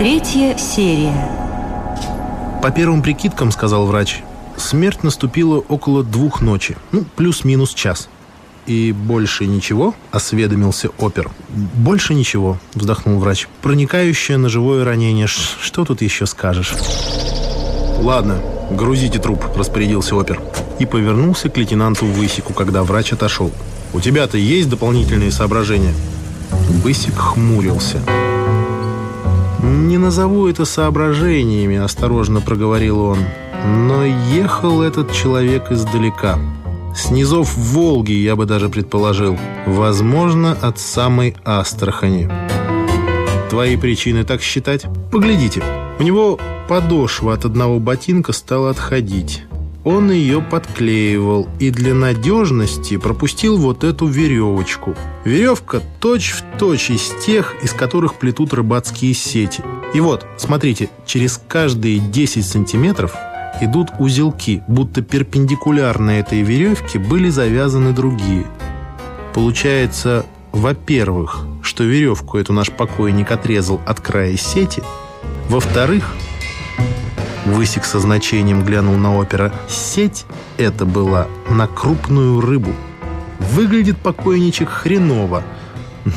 Третья серия. По первым прикидкам, сказал врач, смерть наступила около двух ночи, ну, плюс-минус час. И больше ничего? Осведомился опер. Больше ничего, вздохнул врач. Проникающее ножевое ранение. Что тут еще скажешь? Ладно, грузите труп, распорядился опер. И повернулся к лейтенанту Высику, когда врач отошел. У тебя-то есть дополнительные соображения? Высик хмурился. «Не назову это соображениями», — осторожно проговорил он. «Но ехал этот человек издалека. С низов Волги, я бы даже предположил. Возможно, от самой Астрахани. Твои причины так считать? Поглядите. У него подошва от одного ботинка стала отходить. Он ее подклеивал и для надежности пропустил вот эту веревочку. Веревка точь-в-точь из тех, из которых плетут рыбацкие сети. И вот, смотрите, через каждые 10 сантиметров идут узелки, будто перпендикулярно этой веревке были завязаны другие. Получается, во-первых, что веревку эту наш покойник отрезал от края сети, во-вторых, Высик со значением глянул на опера. Сеть это была на крупную рыбу. Выглядит покойничек хреново.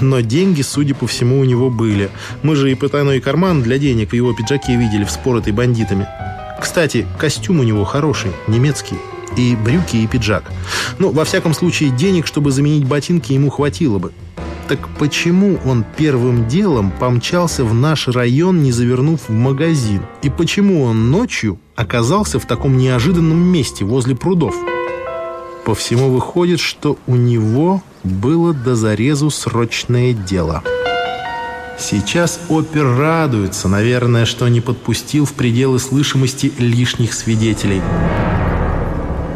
Но деньги, судя по всему, у него были. Мы же и потайной карман для денег в его пиджаке видели, вспоротый бандитами. Кстати, костюм у него хороший, немецкий. И брюки, и пиджак. Ну, во всяком случае, денег, чтобы заменить ботинки, ему хватило бы. Так почему он первым делом помчался в наш район, не завернув в магазин? И почему он ночью оказался в таком неожиданном месте, возле прудов? По всему выходит, что у него было до зарезу срочное дело. Сейчас опер радуется, наверное, что не подпустил в пределы слышимости лишних свидетелей.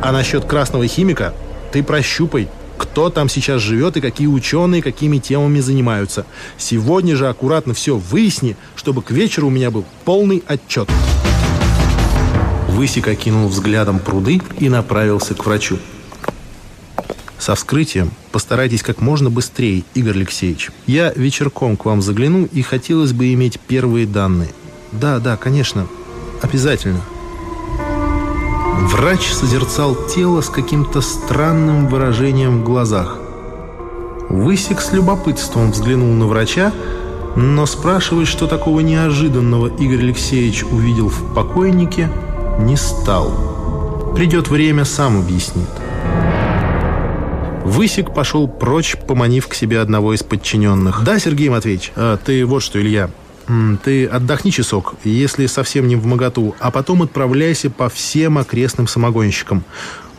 А насчет красного химика ты прощупай, кто там сейчас живет и какие ученые какими темами занимаются. Сегодня же аккуратно все выясни, чтобы к вечеру у меня был полный отчет. Высик окинул взглядом пруды и направился к врачу. Со вскрытием постарайтесь как можно быстрее, Игорь Алексеевич. Я вечерком к вам загляну и хотелось бы иметь первые данные. Да, да, конечно. Обязательно. Врач созерцал тело с каким-то странным выражением в глазах. Высик с любопытством взглянул на врача, но спрашивать, что такого неожиданного Игорь Алексеевич увидел в покойнике, не стал. Придет время, сам объяснит. Высик пошел прочь, поманив к себе одного из подчиненных. «Да, Сергей Матвеевич, а, ты вот что, Илья, ты отдохни часок, если совсем не в моготу, а потом отправляйся по всем окрестным самогонщикам.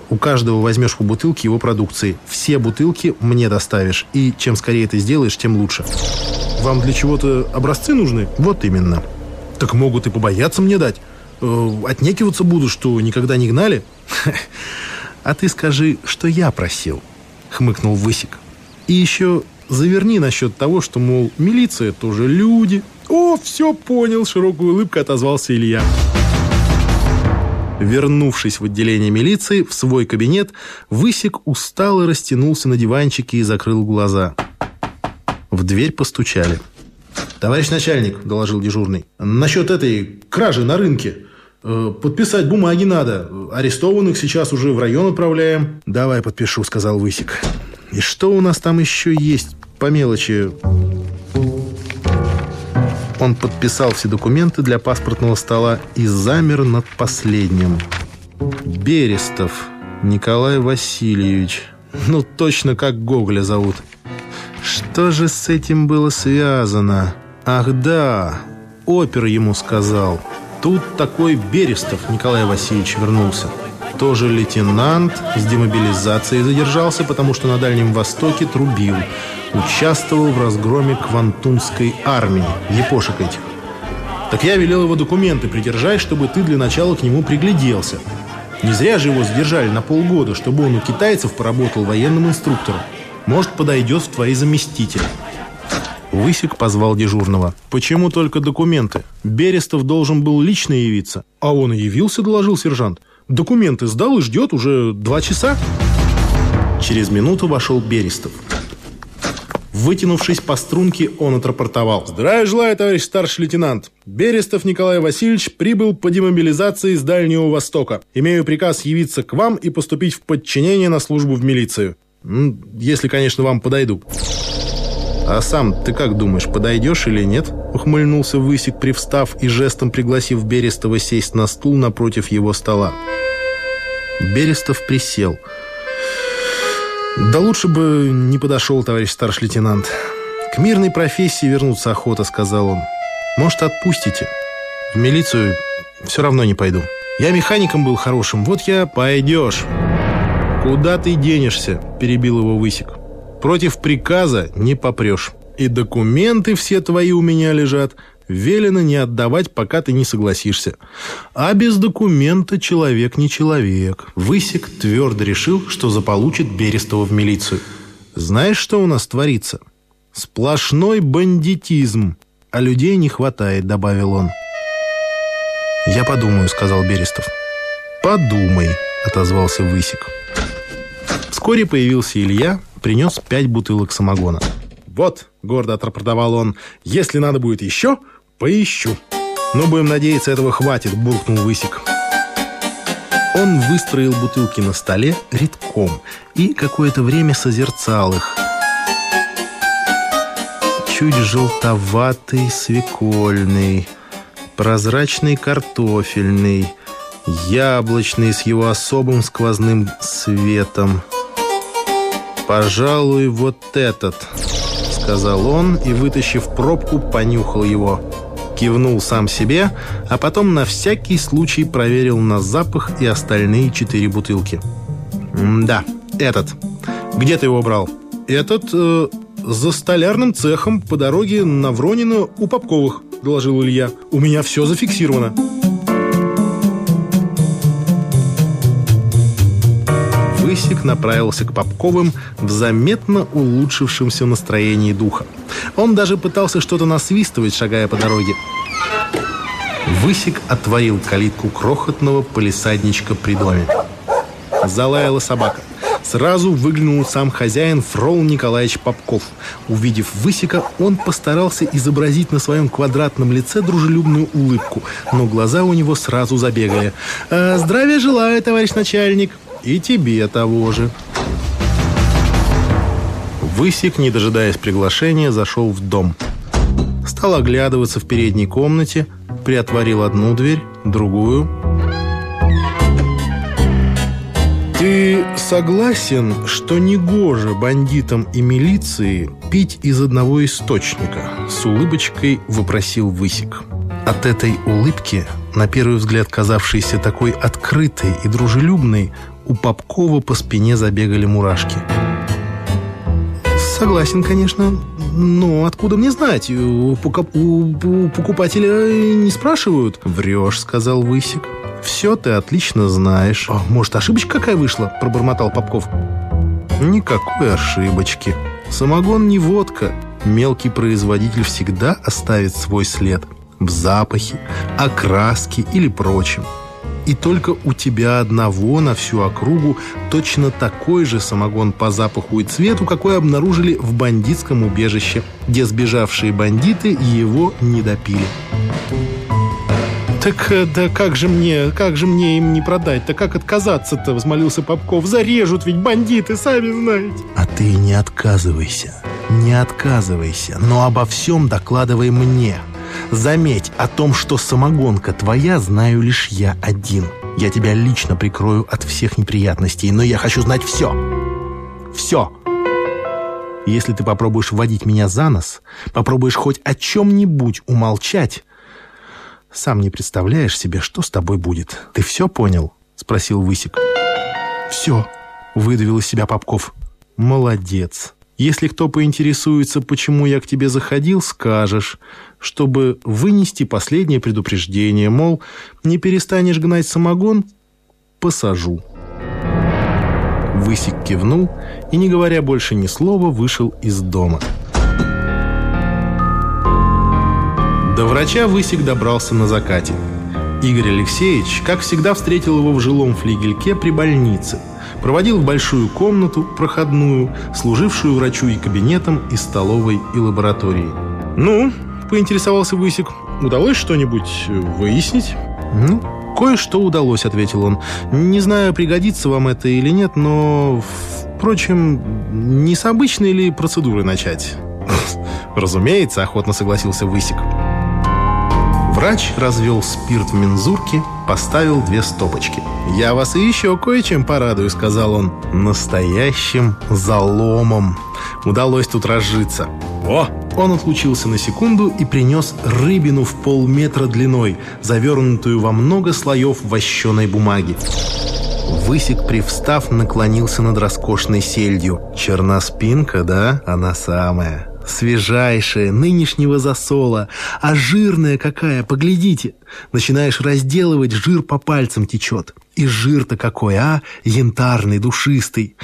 У каждого возьмешь по бутылке его продукции. Все бутылки мне доставишь. И чем скорее это сделаешь, тем лучше. Вам для чего-то образцы нужны? Вот именно. Так могут и побояться мне дать. Э, отнекиваться будут, что никогда не гнали. А ты скажи, что я просил, хмыкнул Высик. И еще заверни насчет того, что, мол, милиция тоже люди. О, все понял, широкой улыбкой отозвался Илья. Вернувшись в отделение милиции, в свой кабинет, Высик устало растянулся на диванчике и закрыл глаза. В дверь постучали. «Товарищ начальник», — доложил дежурный, — «насчет этой кражи на рынке. Э, Подписать бумаги надо. Арестованных сейчас уже в район отправляем». «Давай подпишу», — сказал Высик. «И что у нас там еще есть по мелочи?» Он подписал все документы для паспортного стола и замер над последним. Берестов Николай Васильевич. Ну, точно как Гоголя зовут. Что же с этим было связано? Ах да, опер ему сказал. Тут такой Берестов Николай Васильевич вернулся. Тоже лейтенант, с демобилизацией задержался, потому что на Дальнем Востоке трубил. Участвовал в разгроме Квантунской армии, епошек этих. Так я велел его документы придержать, чтобы ты для начала к нему пригляделся. Не зря же его задержали на полгода, чтобы он у китайцев поработал военным инструктором. Может, подойдет в твои заместители. Высик позвал дежурного. «Почему только документы? Берестов должен был лично явиться». «А он явился», — доложил сержант. «Документы сдал и ждет уже два часа». Через минуту вошел Берестов. Вытянувшись по струнке, он отрапортовал. «Здравия желаю, товарищ старший лейтенант. Берестов Николай Васильевич прибыл по демобилизации с Дальнего Востока. Имею приказ явиться к вам и поступить в подчинение на службу в милицию. Если, конечно, вам подойду». «А сам ты как думаешь, подойдешь или нет?» Ухмыльнулся Высик, привстав и жестом пригласив Берестова сесть на стул напротив его стола. Берестов присел. «Да лучше бы не подошел, товарищ старший лейтенант. К мирной профессии вернуться охота», — сказал он. «Может, отпустите? В милицию все равно не пойду. Я механиком был хорошим, вот я пойдешь». «Куда ты денешься?» — перебил его Высик. Против приказа не попрешь. И документы все твои у меня лежат. Велено не отдавать, пока ты не согласишься. А без документа человек не человек. Высек твердо решил, что заполучит Берестова в милицию. Знаешь, что у нас творится? Сплошной бандитизм. А людей не хватает, добавил он. «Я подумаю», — сказал Берестов. «Подумай», — отозвался Высик. Вскоре появился Илья, принес пять бутылок самогона. «Вот», — гордо отрапортовал он, — «если надо будет еще, поищу». «Ну, будем надеяться, этого хватит», — буркнул Высик. Он выстроил бутылки на столе редком и какое-то время созерцал их. Чуть желтоватый свекольный, прозрачный картофельный, яблочный с его особым сквозным светом — «Пожалуй, вот этот», — сказал он и, вытащив пробку, понюхал его. Кивнул сам себе, а потом на всякий случай проверил на запах и остальные четыре бутылки. «Да, этот. Где ты его брал?» «Этот э, за столярным цехом по дороге на Вронина у Попковых», — доложил Илья. «У меня все зафиксировано». Высик направился к Попковым в заметно улучшившемся настроении духа. Он даже пытался что-то насвистывать, шагая по дороге. Высик отворил калитку крохотного полисадничка при доме. Залаяла собака. Сразу выглянул сам хозяин Фрол Николаевич Попков. Увидев Высика, он постарался изобразить на своем квадратном лице дружелюбную улыбку, но глаза у него сразу забегали. «Э, «Здравия желаю, товарищ начальник!» И тебе того же. Высик, не дожидаясь приглашения, зашел в дом. Стал оглядываться в передней комнате, приотворил одну дверь, другую. «Ты согласен, что негоже бандитам и милиции пить из одного источника?» С улыбочкой вопросил Высик. От этой улыбки, на первый взгляд казавшейся такой открытой и дружелюбной, у Попкова по спине забегали мурашки. Согласен, конечно. Но откуда мне знать? У, у покупателя не спрашивают. Врешь, сказал Высик. Все ты отлично знаешь. А, может, ошибочка какая вышла? Пробормотал Попков. Никакой ошибочки. Самогон не водка. Мелкий производитель всегда оставит свой след в запахе, окраске или прочем и только у тебя одного на всю округу точно такой же самогон по запаху и цвету, какой обнаружили в бандитском убежище, где сбежавшие бандиты его не допили. «Так э, да как же мне, как же мне им не продать-то? Как отказаться-то?» — взмолился Попков. «Зарежут ведь бандиты, сами знаете». «А ты не отказывайся, не отказывайся, но обо всем докладывай мне». Заметь, о том, что самогонка твоя, знаю лишь я один. Я тебя лично прикрою от всех неприятностей, но я хочу знать все. Все. Если ты попробуешь водить меня за нос, попробуешь хоть о чем-нибудь умолчать, сам не представляешь себе, что с тобой будет. Ты все понял? Спросил Высик. Все, выдавил из себя Попков. Молодец. Если кто поинтересуется, почему я к тебе заходил, скажешь, чтобы вынести последнее предупреждение, мол, не перестанешь гнать самогон – посажу. Высик кивнул и, не говоря больше ни слова, вышел из дома. До врача Высик добрался на закате. Игорь Алексеевич, как всегда, встретил его в жилом флигельке при больнице – проводил в большую комнату, проходную, служившую врачу и кабинетом, и столовой, и лабораторией. «Ну?» — поинтересовался Высик. «Удалось что-нибудь выяснить?» «Ну, кое-что удалось», — ответил он. «Не знаю, пригодится вам это или нет, но, впрочем, не с обычной ли процедуры начать?» «Разумеется», — охотно согласился Высик. Врач развел спирт в мензурке, поставил две стопочки. «Я вас и еще кое-чем порадую», — сказал он. «Настоящим заломом. Удалось тут разжиться». «О!» Он отлучился на секунду и принес рыбину в полметра длиной, завернутую во много слоев вощеной бумаги. Высик, привстав, наклонился над роскошной сельдью. Черноспинка, да? Она самая свежайшая, нынешнего засола. А жирная какая, поглядите. Начинаешь разделывать, жир по пальцам течет. И жир-то какой, а? Янтарный, душистый.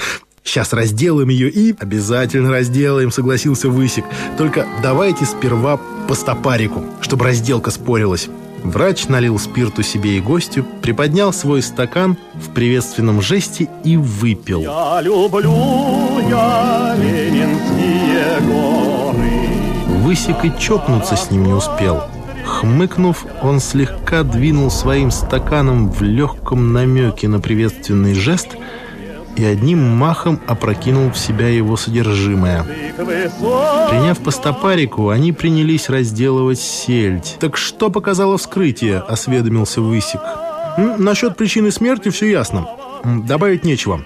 Сейчас разделаем ее и... Обязательно разделаем, согласился Высик. Только давайте сперва по стопарику, чтобы разделка спорилась. Врач налил спирту себе и гостю, приподнял свой стакан в приветственном жесте и выпил. Я люблю я Ленинские горы. Высик и чокнуться с ним не успел. Хмыкнув, он слегка двинул своим стаканом в легком намеке на приветственный жест и одним махом опрокинул в себя его содержимое. Приняв по стопарику, они принялись разделывать сельдь. «Так что показало вскрытие?» – осведомился Высик. «Насчет причины смерти все ясно. Добавить нечего.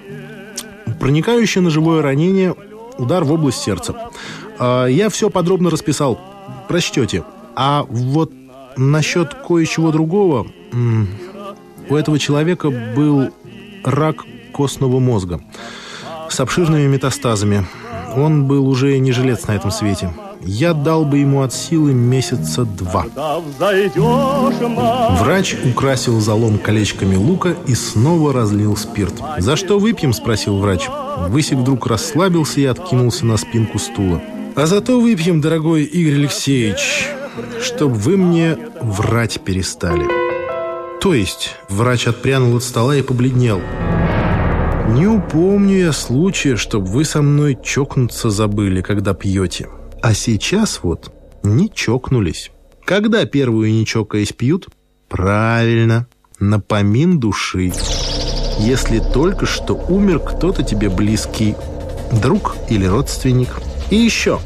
Проникающее ножевое ранение, удар в область сердца. А, я все подробно расписал. Прочтете. А вот насчет кое-чего другого... У этого человека был рак костного мозга с обширными метастазами. Он был уже не жилец на этом свете. Я дал бы ему от силы месяца два. Врач украсил залом колечками лука и снова разлил спирт. «За что выпьем?» – спросил врач. Высик вдруг расслабился и откинулся на спинку стула. «А зато выпьем, дорогой Игорь Алексеевич, чтобы вы мне врать перестали». То есть врач отпрянул от стола и побледнел. «Не упомню я случая, чтобы вы со мной чокнуться забыли, когда пьете. А сейчас вот не чокнулись. Когда первую не чокаясь пьют? Правильно, напомин души. Если только что умер кто-то тебе близкий, друг или родственник. И еще,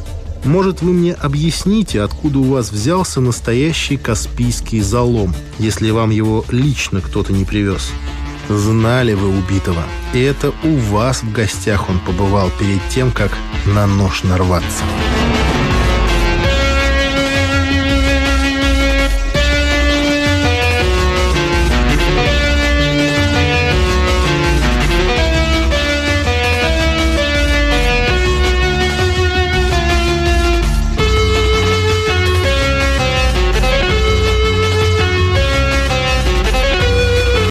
может, вы мне объясните, откуда у вас взялся настоящий каспийский залом, если вам его лично кто-то не привез?» Знали вы убитого. И это у вас в гостях он побывал перед тем, как на нож нарваться.